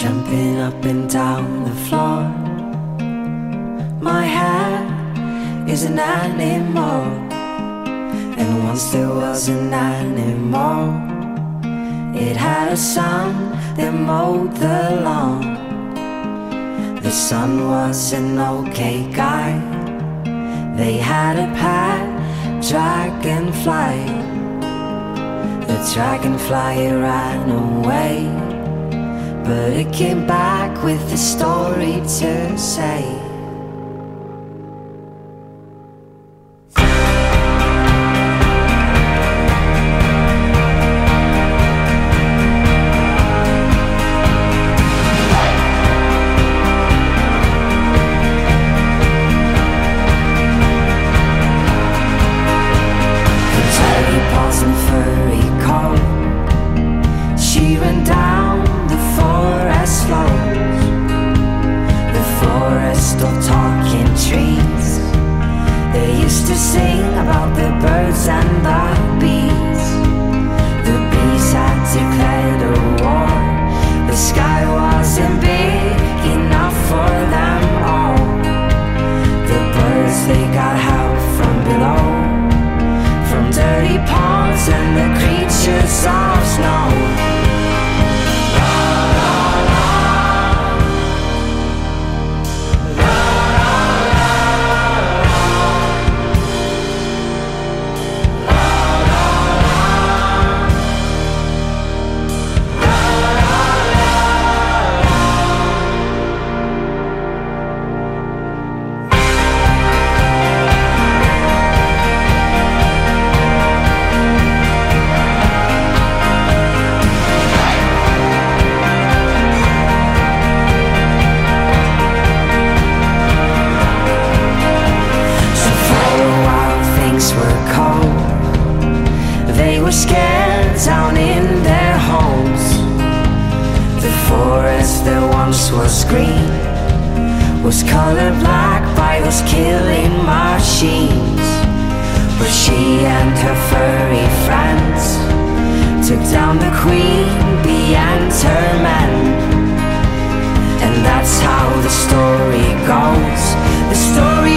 Jumping up and down the floor. My hair is an animal, and once there was an animal. It had a son that mowed the lawn. The son was an okay guy. They had a pet dragonfly. The dragonfly ran away. But it came back with a story to say. Of talking trees. They used to sing scared down in their homes. The forest that once was green was colored black by those killing machines. But she and her furry friends took down the queen bee and her men. And that's how the story goes. The story